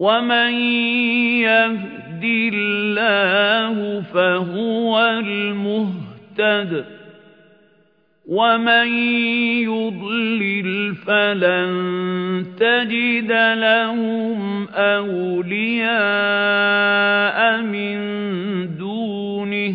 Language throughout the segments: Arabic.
وَمَن يَهْدِ اللَّهُ فَهُوَ الْمُهْتَدِ وَمَن يُضْلِلْ فَلَن تَجِدَ لَهُمْ أَوْلِيَاءَ مِن دُونِهِ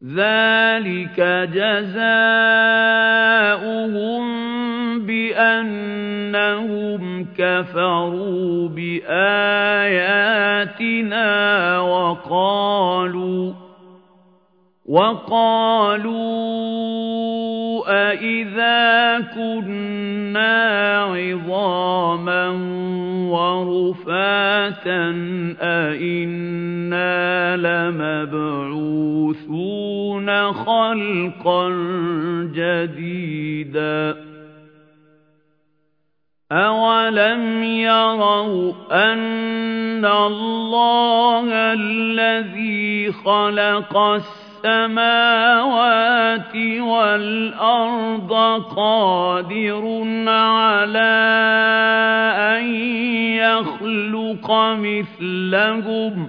ذَلِكَ جَزَاؤُهُم بِأَنَّهُمْ كَفَرُوا بِآيَاتِنَا وَقَالُوا وَقَالُوا أَإِذَا كُنَّا عِظَامًا وَرُفَاتًا أَإِنَّا لَمَبْعُوثُونَ خَلْقًا جَدِيدًا أَوَلَمْ يَرَوْا أَنَّ اللَّهَ الَّذِي خَلَقَ السَّمَاوَاتِ وَالْأَرْضَ قَادِرٌ عَلَىٰ أَن يَخْلُقَ مِثْلَهُمْ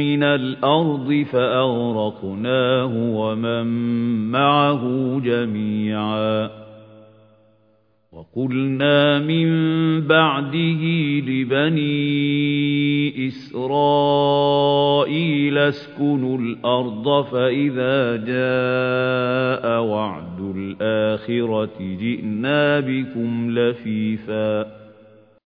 مِّنَ الْأَرْضِ فَأَغْرَقْنَاهُ وَمَن مَّعَهُ جَمِيعًا. وَقُلْنَا مِن بَعْدِهِ لِبَنِي إِسْرَائِيلَ اسْكُنُوا الْأَرْضَ فَإِذَا جَاءَ وَعْدُ الْآخِرَةِ جِئْنَا بِكُمْ لَفِيفًا.